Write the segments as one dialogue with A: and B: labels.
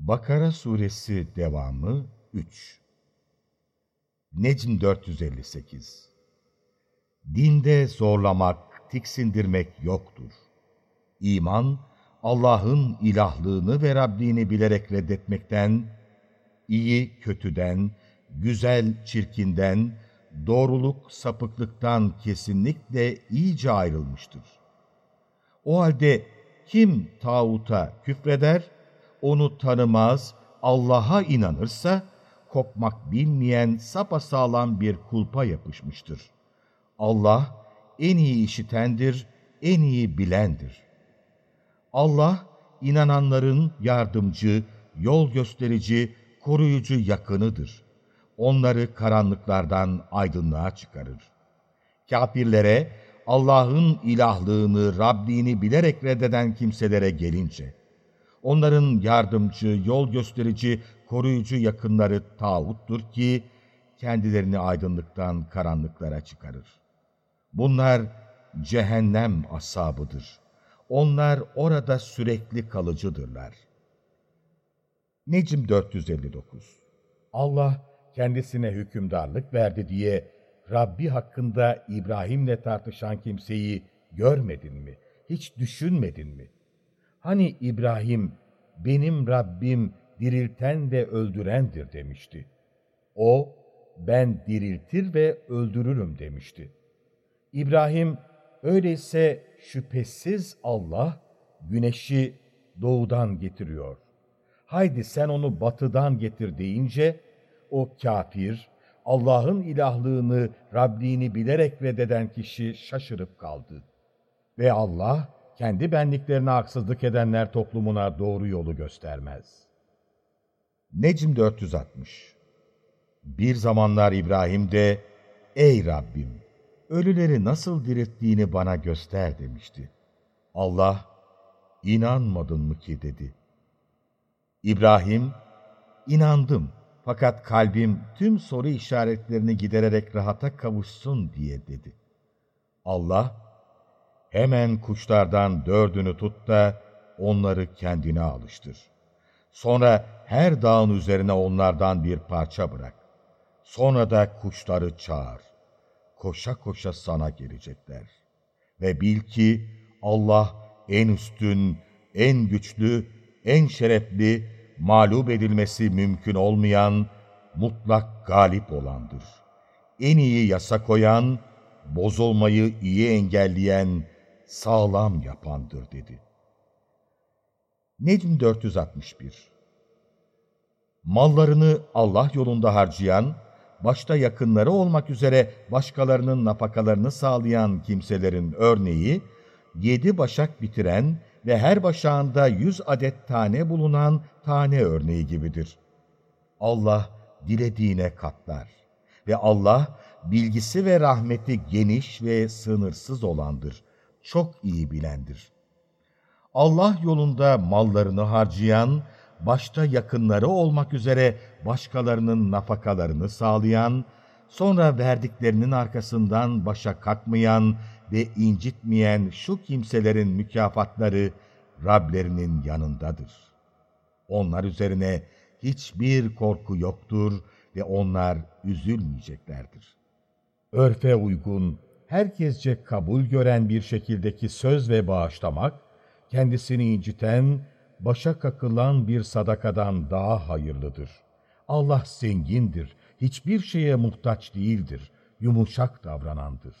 A: Bakara suresi devamı 3 Necm 458 Dinde zorlamak, tiksindirmek yoktur. İman, Allah'ın ilahlığını ve Rabbini bilerek reddetmekten, iyi kötüden, güzel çirkinden, doğruluk sapıklıktan kesinlikle iyice ayrılmıştır. O halde kim tağuta küfreder, onu tanımaz, Allah'a inanırsa, kopmak bilmeyen sapasağlam bir kulpa yapışmıştır. Allah en iyi işitendir, en iyi bilendir. Allah, inananların yardımcı, yol gösterici, koruyucu yakınıdır. Onları karanlıklardan aydınlığa çıkarır. Kafirlere, Allah'ın ilahlığını, Rabbini bilerek reddeden kimselere gelince, onların yardımcı, yol gösterici, koruyucu yakınları tağuttur ki, kendilerini aydınlıktan karanlıklara çıkarır. Bunlar cehennem asabıdır. Onlar orada sürekli kalıcıdırlar. Necm 459 Allah kendisine hükümdarlık verdi diye Rabbi hakkında İbrahim'le tartışan kimseyi görmedin mi? Hiç düşünmedin mi? Hani İbrahim, benim Rabbim dirilten ve öldürendir demişti. O, ben diriltir ve öldürürüm demişti. İbrahim, öyleyse şüphesiz Allah, güneşi doğudan getiriyor. Haydi sen onu batıdan getir deyince, o kafir, Allah'ın ilahlığını, Rabbini bilerek reddeden kişi şaşırıp kaldı. Ve Allah, kendi benliklerine haksızlık edenler toplumuna doğru yolu göstermez. Necm 460 Bir zamanlar İbrahim de, Ey Rabbim! Ölüleri nasıl dirilttiğini bana göster demişti. Allah, inanmadın mı ki dedi. İbrahim, inandım fakat kalbim tüm soru işaretlerini gidererek rahata kavuşsun diye dedi. Allah, hemen kuşlardan dördünü tut da onları kendine alıştır. Sonra her dağın üzerine onlardan bir parça bırak. Sonra da kuşları çağır. Koşa koşa sana gelecekler. Ve bil ki Allah en üstün, en güçlü, en şerefli, mağlup edilmesi mümkün olmayan, mutlak galip olandır. En iyi yasa koyan, bozulmayı iyi engelleyen, sağlam yapandır dedi. Necm 461 Mallarını Allah yolunda harcayan, başta yakınları olmak üzere başkalarının napakalarını sağlayan kimselerin örneği, yedi başak bitiren ve her başağında yüz adet tane bulunan tane örneği gibidir. Allah dilediğine katlar ve Allah bilgisi ve rahmeti geniş ve sınırsız olandır, çok iyi bilendir. Allah yolunda mallarını harcayan, başta yakınları olmak üzere başkalarının nafakalarını sağlayan, sonra verdiklerinin arkasından başa kalkmayan ve incitmeyen şu kimselerin mükafatları Rablerinin yanındadır. Onlar üzerine hiçbir korku yoktur ve onlar üzülmeyeceklerdir. Örfe uygun, herkesce kabul gören bir şekildeki söz ve bağışlamak, kendisini inciten, başa kakılan bir sadakadan daha hayırlıdır. Allah zengindir, hiçbir şeye muhtaç değildir, yumuşak davranandır.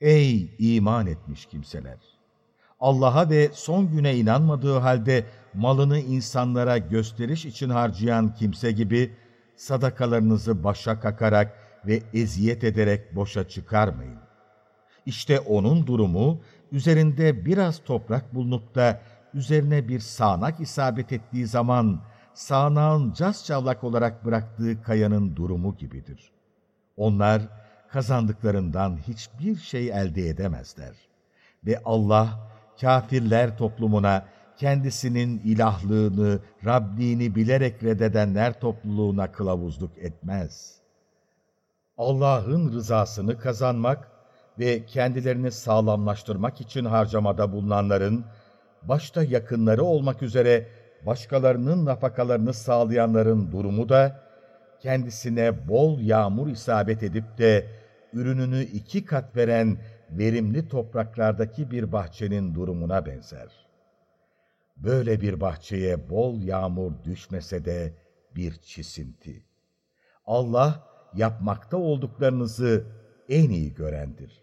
A: Ey iman etmiş kimseler! Allah'a ve son güne inanmadığı halde malını insanlara gösteriş için harcayan kimse gibi sadakalarınızı başa kakarak ve eziyet ederek boşa çıkarmayın. İşte onun durumu üzerinde biraz toprak bulunup da üzerine bir sağanak isabet ettiği zaman sağanağın cas çavlak olarak bıraktığı kayanın durumu gibidir. Onlar kazandıklarından hiçbir şey elde edemezler. Ve Allah kafirler toplumuna kendisinin ilahlığını, Rabbini bilerek reddedenler topluluğuna kılavuzluk etmez. Allah'ın rızasını kazanmak ve kendilerini sağlamlaştırmak için harcamada bulunanların, başta yakınları olmak üzere başkalarının nafakalarını sağlayanların durumu da, kendisine bol yağmur isabet edip de ürününü iki kat veren verimli topraklardaki bir bahçenin durumuna benzer. Böyle bir bahçeye bol yağmur düşmese de bir çisinti. Allah yapmakta olduklarınızı en iyi görendir.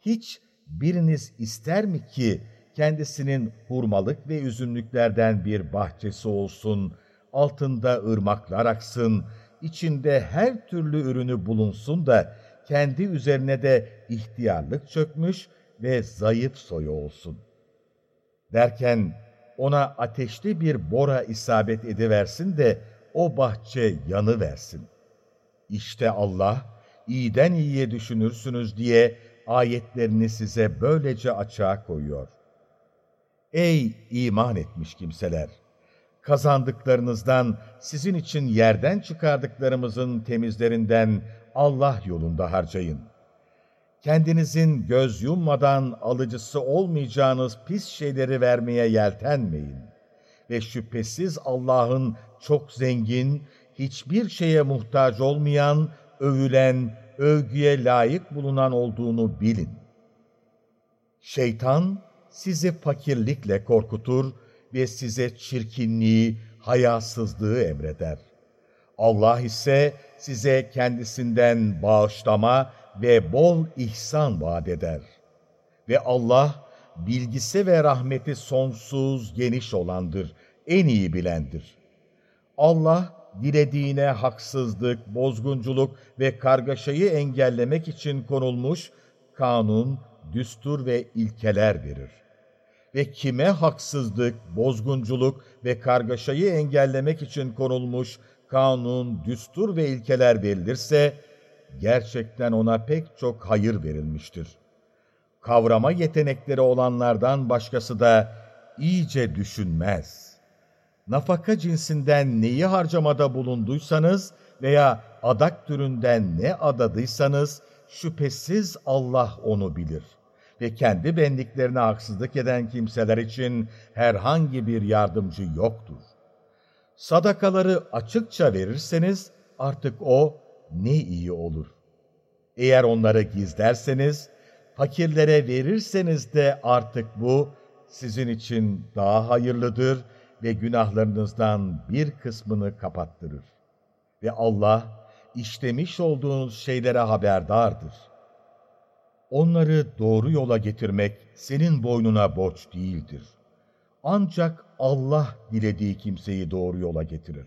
A: Hiç biriniz ister mi ki kendisinin hurmalık ve üzümlüklerden bir bahçesi olsun, altında ırmaklar aksın, içinde her türlü ürünü bulunsun da kendi üzerine de ihtiyarlık çökmüş ve zayıf soyu olsun. Derken ona ateşli bir bora isabet ediversin de o bahçe yanı versin. İşte Allah, iyiden iyiye düşünürsünüz diye ayetlerini size böylece açığa koyuyor. Ey iman etmiş kimseler! Kazandıklarınızdan sizin için yerden çıkardıklarımızın temizlerinden Allah yolunda harcayın. Kendinizin göz yummadan alıcısı olmayacağınız pis şeyleri vermeye yeltenmeyin. Ve şüphesiz Allah'ın çok zengin, hiçbir şeye muhtaç olmayan, övülen, övgüye layık bulunan olduğunu bilin. Şeytan sizi fakirlikle korkutur ve size çirkinliği, hayasızlığı emreder. Allah ise size kendisinden bağışlama ve bol ihsan vaat eder. Ve Allah, bilgisi ve rahmeti sonsuz geniş olandır, en iyi bilendir. Allah, dilediğine haksızlık, bozgunculuk ve kargaşayı engellemek için konulmuş kanun, düstur ve ilkeler verir. Ve kime haksızlık, bozgunculuk ve kargaşayı engellemek için konulmuş kanun, düstur ve ilkeler verilirse, gerçekten ona pek çok hayır verilmiştir. Kavrama yetenekleri olanlardan başkası da iyice düşünmez. Nafaka cinsinden neyi harcamada bulunduysanız veya adak türünden ne adadıysanız, şüphesiz Allah onu bilir. Ve kendi benliklerine haksızlık eden kimseler için herhangi bir yardımcı yoktur. Sadakaları açıkça verirseniz artık o ne iyi olur. Eğer onları gizlerseniz, fakirlere verirseniz de artık bu sizin için daha hayırlıdır ve günahlarınızdan bir kısmını kapattırır. Ve Allah işlemiş olduğunuz şeylere haberdardır. Onları doğru yola getirmek senin boynuna borç değildir. Ancak Allah dilediği kimseyi doğru yola getirir.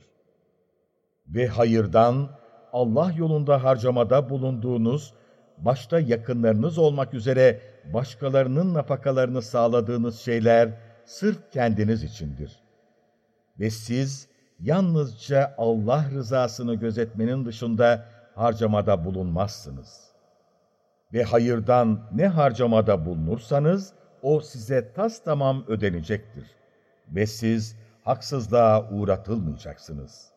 A: Ve hayırdan, Allah yolunda harcamada bulunduğunuz, başta yakınlarınız olmak üzere başkalarının nafakalarını sağladığınız şeyler sırf kendiniz içindir. Ve siz yalnızca Allah rızasını gözetmenin dışında harcamada bulunmazsınız. Ve hayırdan ne harcamada bulunursanız, o size tas tamam ödenecektir. Ve siz haksızlığa uğratılmayacaksınız.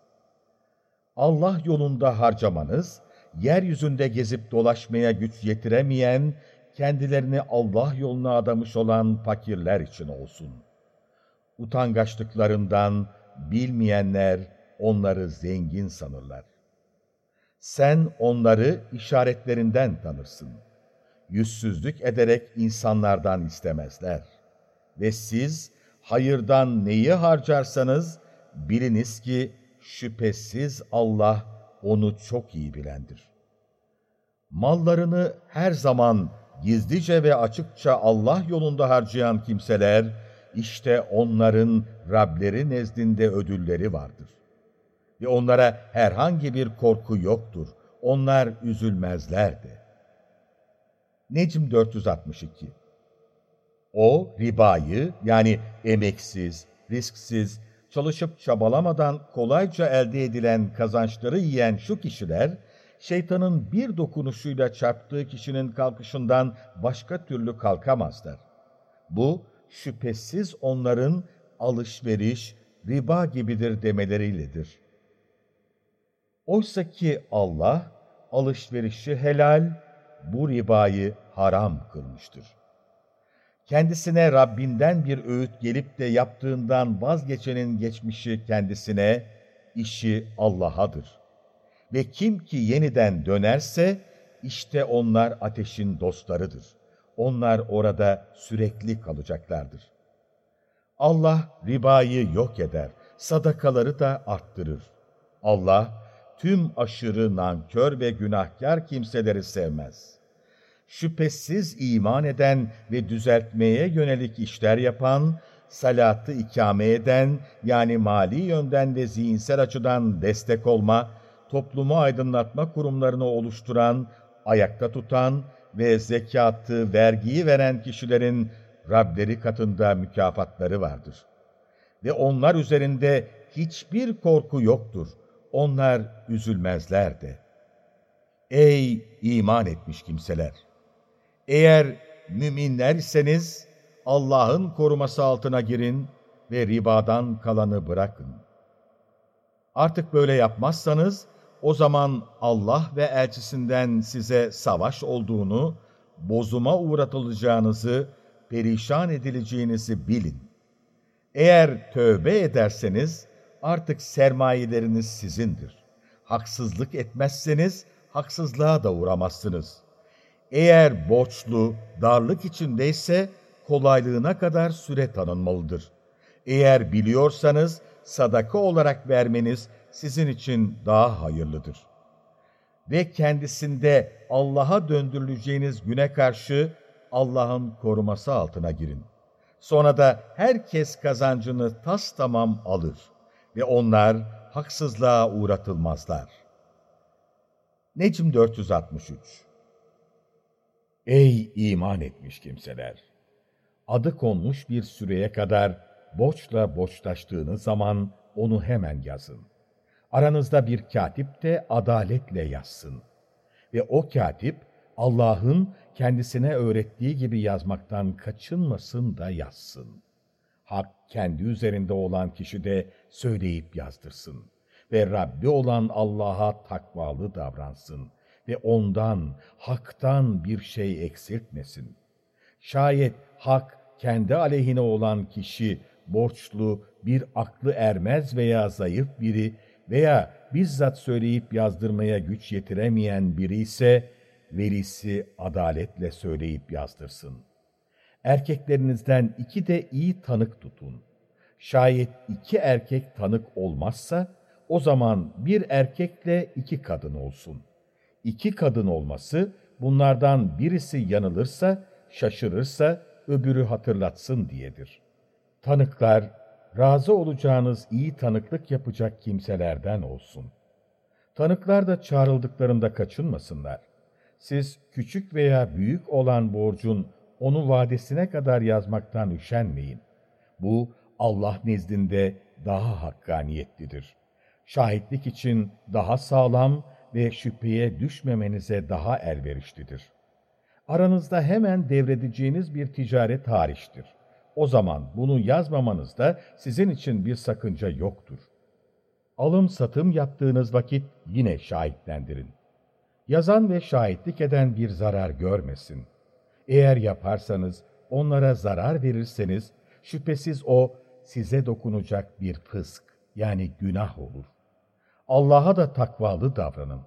A: Allah yolunda harcamanız, yeryüzünde gezip dolaşmaya güç yetiremeyen, kendilerini Allah yoluna adamış olan fakirler için olsun. Utangaçlıklarından bilmeyenler onları zengin sanırlar. Sen onları işaretlerinden tanırsın.'' yüzsüzlük ederek insanlardan istemezler. Ve siz hayırdan neyi harcarsanız biliniz ki şüphesiz Allah onu çok iyi bilendir. Mallarını her zaman gizlice ve açıkça Allah yolunda harcayan kimseler, işte onların Rableri nezdinde ödülleri vardır. Ve onlara herhangi bir korku yoktur. Onlar üzülmezler de. Necm 462 O ribayı yani emeksiz, risksiz, çalışıp çabalamadan kolayca elde edilen kazançları yiyen şu kişiler, şeytanın bir dokunuşuyla çarptığı kişinin kalkışından başka türlü kalkamazlar. Bu, şüphesiz onların alışveriş, riba gibidir demeleriyle,dir. Oysa ki Allah, alışverişi helal, bu ribayı haram kılmıştır. kendisine Rabbinden bir öğüt gelip de yaptığından vazgeçenin geçmişi kendisine, işi Allah'adır. Ve kim ki yeniden dönerse, işte onlar ateşin dostlarıdır. Onlar orada sürekli kalacaklardır. Allah ribayı yok eder, sadakaları da arttırır. Allah, tüm aşırı nankör ve günahkar kimseleri sevmez. Şüphesiz iman eden ve düzeltmeye yönelik işler yapan, salatı ikame eden yani mali yönden ve zihinsel açıdan destek olma, toplumu aydınlatma kurumlarını oluşturan, ayakta tutan ve zekatı, vergiyi veren kişilerin Rableri katında mükafatları vardır. Ve onlar üzerinde hiçbir korku yoktur. Onlar üzülmezler de. Ey iman etmiş kimseler! Eğer müminler iseniz Allah'ın koruması altına girin ve ribadan kalanı bırakın. Artık böyle yapmazsanız o zaman Allah ve elçisinden size savaş olduğunu, bozuma uğratılacağınızı, perişan edileceğinizi bilin. Eğer tövbe ederseniz artık sermayeleriniz sizindir. Haksızlık etmezseniz haksızlığa da uğramazsınız. Eğer borçlu, darlık içindeyse kolaylığına kadar süre tanınmalıdır. Eğer biliyorsanız sadaka olarak vermeniz sizin için daha hayırlıdır. Ve kendisinde Allah'a döndürüleceğiniz güne karşı Allah'ın koruması altına girin. Sonra da herkes kazancını tas tamam alır ve onlar haksızlığa uğratılmazlar. Necm 463 Ey iman etmiş kimseler! Adı konmuş bir süreye kadar borçla borçlaştığınız zaman onu hemen yazın. Aranızda bir katip de adaletle yazsın. Ve o katip Allah'ın kendisine öğrettiği gibi yazmaktan kaçınmasın da yazsın. Hak kendi üzerinde olan kişi de söyleyip yazdırsın. Ve Rabbi olan Allah'a takvalı davransın ve ondan, haktan bir şey eksiltmesin. Şayet hak kendi aleyhine olan kişi borçlu, bir aklı ermez veya zayıf biri veya bizzat söyleyip yazdırmaya güç yetiremeyen biri ise velisi adaletle söyleyip yazdırsın. Erkeklerinizden iki de iyi tanık tutun. Şayet iki erkek tanık olmazsa, o zaman bir erkekle iki kadın olsun. İki kadın olması, bunlardan birisi yanılırsa, şaşırırsa, öbürü hatırlatsın diyedir. Tanıklar, razı olacağınız iyi tanıklık yapacak kimselerden olsun. Tanıklar da çağrıldıklarında kaçınmasınlar. Siz küçük veya büyük olan borcun onu vadesine kadar yazmaktan üşenmeyin. Bu Allah nezdinde daha hakkaniyetlidir. Şahitlik için daha sağlam ve şüpheye düşmemenize daha elverişlidir. Aranızda hemen devredeceğiniz bir ticaret hariçtir. O zaman bunu yazmamanızda sizin için bir sakınca yoktur. Alım satım yaptığınız vakit yine şahitlendirin. Yazan ve şahitlik eden bir zarar görmesin. Eğer yaparsanız, onlara zarar verirseniz, şüphesiz o size dokunacak bir fısk, yani günah olur. Allah'a da takvalı davranın.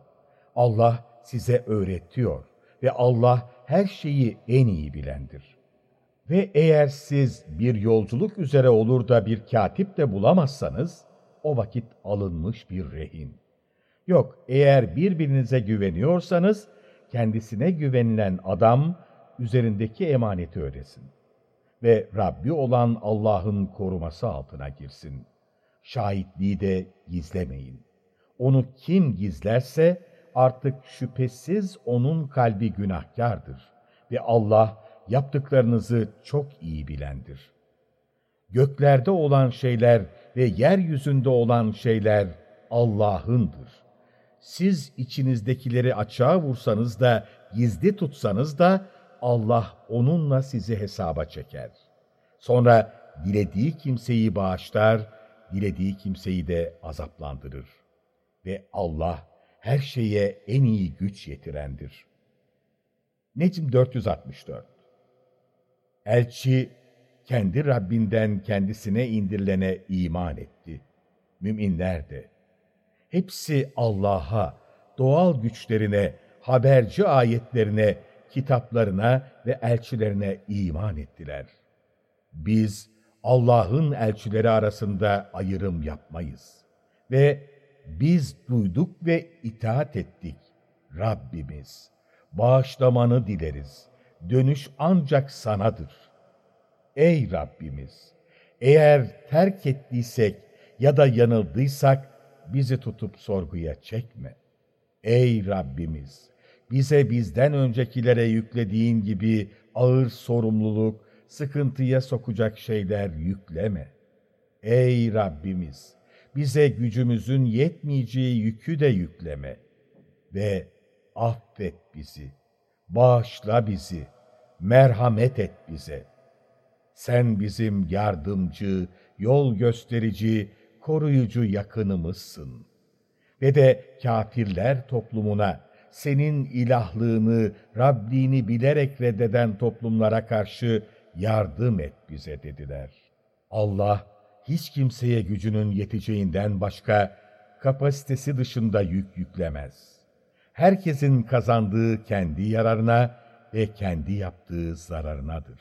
A: Allah size öğretiyor ve Allah her şeyi en iyi bilendir. Ve eğer siz bir yolculuk üzere olur da bir katip de bulamazsanız, o vakit alınmış bir rehin. Yok, eğer birbirinize güveniyorsanız, kendisine güvenilen adam, üzerindeki emaneti ödesin. Ve Rabbi olan Allah'ın koruması altına girsin. Şahitliği de gizlemeyin. Onu kim gizlerse, artık şüphesiz onun kalbi günahkardır. Ve Allah, yaptıklarınızı çok iyi bilendir. Göklerde olan şeyler ve yeryüzünde olan şeyler Allah'ındır. Siz içinizdekileri açığa vursanız da, gizli tutsanız da, Allah onunla sizi hesaba çeker. Sonra dilediği kimseyi bağışlar, dilediği kimseyi de azaplandırır. Ve Allah her şeye en iyi güç yetirendir. Necm 464 Elçi kendi Rabbinden kendisine indirilene iman etti. Müminler de. Hepsi Allah'a, doğal güçlerine, haberci ayetlerine, kitaplarına ve elçilerine iman ettiler. Biz Allah'ın elçileri arasında ayrım yapmayız. Ve biz duyduk ve itaat ettik. Rabbimiz, bağışlamanı dileriz. Dönüş ancak sanadır. Ey Rabbimiz! Eğer terk ettiysek ya da yanıldıysak bizi tutup sorguya çekme. Ey Rabbimiz! Bize bizden öncekilere yüklediğin gibi ağır sorumluluk, sıkıntıya sokacak şeyler yükleme. Ey Rabbimiz! Bize gücümüzün yetmeyeceği yükü de yükleme. Ve affet bizi, bağışla bizi, merhamet et bize. Sen bizim yardımcı, yol gösterici, koruyucu yakınımızsın. Ve de kafirler toplumuna, senin ilahlığını, Rabbini bilerek reddeden toplumlara karşı yardım et bize dediler. Allah, hiç kimseye gücünün yeteceğinden başka kapasitesi dışında yük yüklemez. Herkesin kazandığı kendi yararına ve kendi yaptığı zararınadır.